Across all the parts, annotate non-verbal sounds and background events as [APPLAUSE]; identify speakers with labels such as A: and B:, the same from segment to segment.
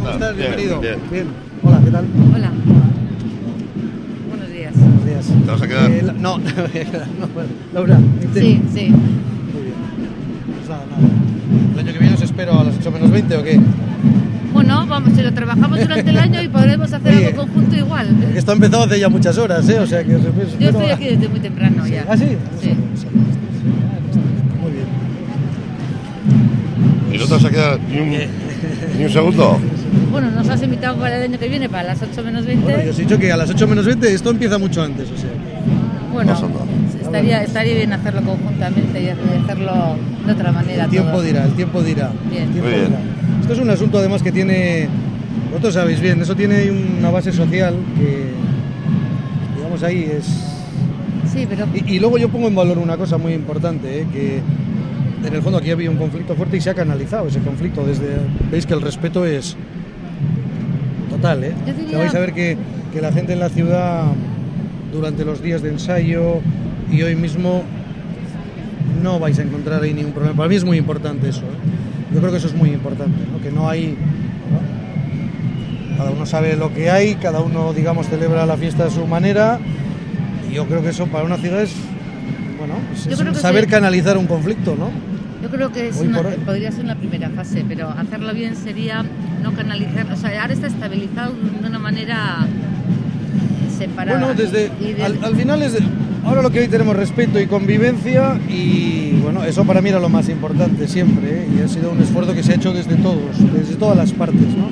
A: ¿Cómo estás?
B: Bien,
A: Bienvenido.
B: bien.
A: Hola, ¿qué tal?
C: Hola. Buenos días.
A: Buenos días.
B: ¿Te vas a quedar?
A: Eh, la- no, [LAUGHS] no, bueno, Laura.
C: Sí, sí.
A: Muy bien. Pues nada, nada. ¿El año que viene os espero a las 8 menos 20 o qué?
C: Bueno, vamos, si lo trabajamos durante el año y podremos hacer
A: Oye.
C: algo conjunto igual.
A: Porque Esto ha empezado hace ya muchas horas, ¿eh? O sea que os espero.
C: Yo estoy aquí desde muy temprano
A: Sí.
C: ya.
A: ¿Ah, sí?
C: Sí.
A: Muy bien.
B: ¿Y no te vas a quedar ni un, [LAUGHS] ni un segundo?
C: Bueno, nos has invitado para el año que viene, para las 8 menos 20.
A: Bueno, yo os he dicho que a las 8 menos 20 esto empieza mucho antes, o sea.
C: Bueno, estaría, estaría bien hacerlo conjuntamente y hacerlo de otra manera.
A: El tiempo
C: todo.
A: dirá, el tiempo dirá.
C: Bien.
A: El tiempo
B: Muy bien.
A: dirá. Esto es un asunto además que tiene, vosotros sabéis bien, eso tiene una base social que, digamos ahí, es...
C: Sí, pero
A: Y, y luego yo pongo en valor una cosa muy importante, ¿eh? que en el fondo aquí había un conflicto fuerte y se ha canalizado ese conflicto desde... Veis que el respeto es total, ¿eh?
C: Diría-
A: vais a ver que, que la gente en la ciudad durante los días de ensayo y hoy mismo no vais a encontrar ahí ningún problema. Para mí es muy importante eso. ¿eh? Yo creo que eso es muy importante, ¿no? que no hay... ¿no? Cada uno sabe lo que hay, cada uno, digamos, celebra la fiesta a su manera. Y yo creo que eso para una ciudad es, bueno, es saber
C: sí.
A: canalizar un conflicto, ¿no?
C: Yo creo que es una- podría ser una primera fase, pero hacerlo bien sería no canalizar. O sea, ahora está estabilizado de una manera separada.
A: Bueno, desde,
C: Y de-
A: al, al final es... ahora lo que hoy tenemos respeto y convivencia y bueno, eso para mí era lo más importante siempre ¿eh? y ha sido un esfuerzo que se ha hecho desde todos, desde todas las partes, ¿no?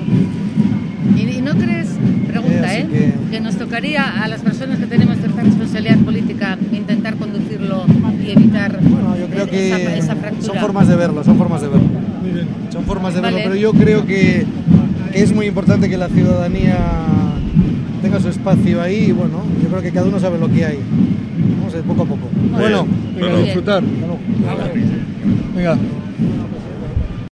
C: ¿Y, y no crees, pregunta,
A: Eh,
C: ¿eh? Que...
A: que-
C: nos tocaría a las personas que tenemos cierta responsabilidad
A: creo que
C: esa, esa fractura?
A: son formas de verlo, son formas de verlo. Son formas de verlo, pero yo creo que, que es muy importante que la ciudadanía tenga su espacio ahí y bueno, yo creo que cada uno sabe lo que hay. Vamos a ir poco a poco.
C: Muy
A: Bueno,
C: bien.
A: venga, disfrutar. Venga.